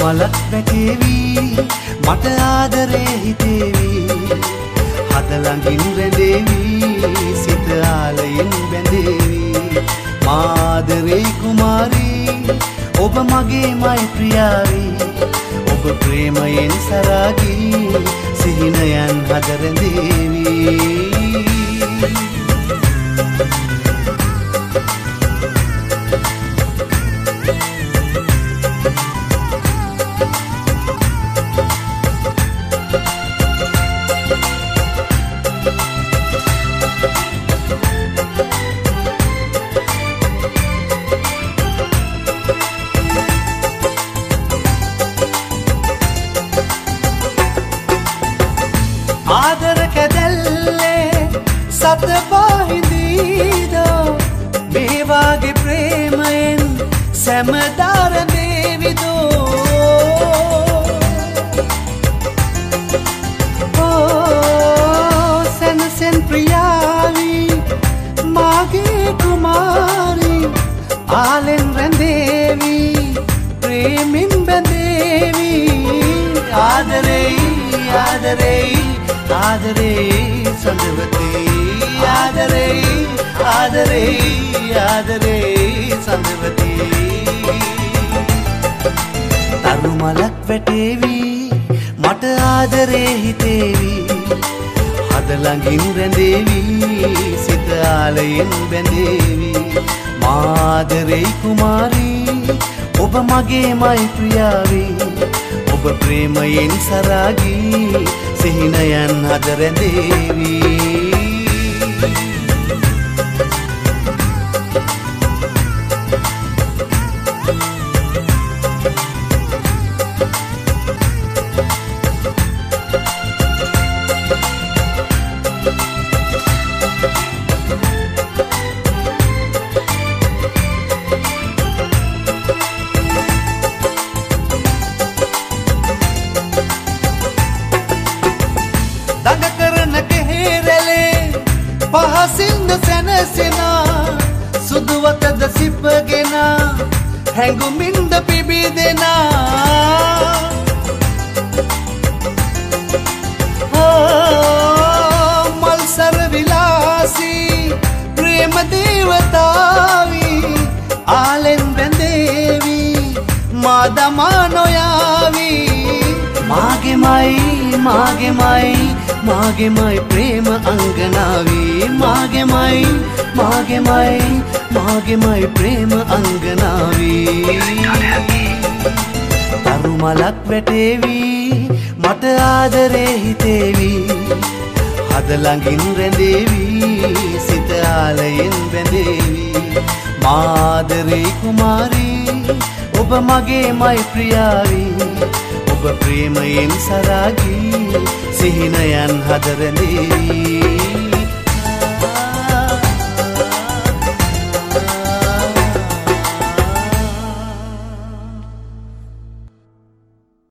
මලක් වැටේවී මට ආදරේ හිතේවී. හදළඟින් රැඳේවී සිත ආලයෙන් බැඳේවී. මාදරේ කුමාරී ඔබ මගේ මයිප්‍රියාවී ඔබ ප්‍රේමයෙන් සරාගී සිහිනයන් හදරැඳේවී. ආදර සත පාහිදීදෝ මේවාගේ ප්‍රේමයෙන් සැමදාරදේවිදෝ සැනසෙන් ප්‍රියාවී මාගේ කුමාරී ආලෙන් රැඳේවී ප්‍රේමින් බැඳේවී. ආදරෙයි ආදරෙයි ආදරේ සඳවතේ. ආදරෙයි ආදරෙයි ආදරේ සඳවතේ තරු මලක් වැටේවී මට ආදරේ හිතේවී හදළඟින් රැඳේවී සිත ආලයෙන් බැඳේවී මාදරෙයි කුමාරී ඔබ මගේ මයි ප්‍රියාවී ඔබ ප්‍රේමයෙන් සරාගී සිහිනයන් හද රැඳේවී පහසින්ද සැනසෙනා සුදුවතද සිප්පගෙන හැඟුමින්ද පිබිදෙනා. මල්සර විලාසී ප්‍රේම දේවතාවී ආලෙන් බැඳේවී මාදමා නොයාවී. මාගෙමයි මාගෙමයි මාගෙමයි ප්‍රේම අංගනාවී. මාගෙමයි මාගෙමයි මාගෙමයි ප්‍රේම අංගනාවී. තරු මලක් වැටේවී මට ආදරේ හිතේවී. හදළඟින් රැඳේවී සිත ආලයෙන් බැඳේවී. මාදරේ කුමාරී ඔබ මගේ මයි ප්‍රියාවී. ඔබ ප්‍රේමයෙන් සරාගී. සිහිනයන් හදරලේ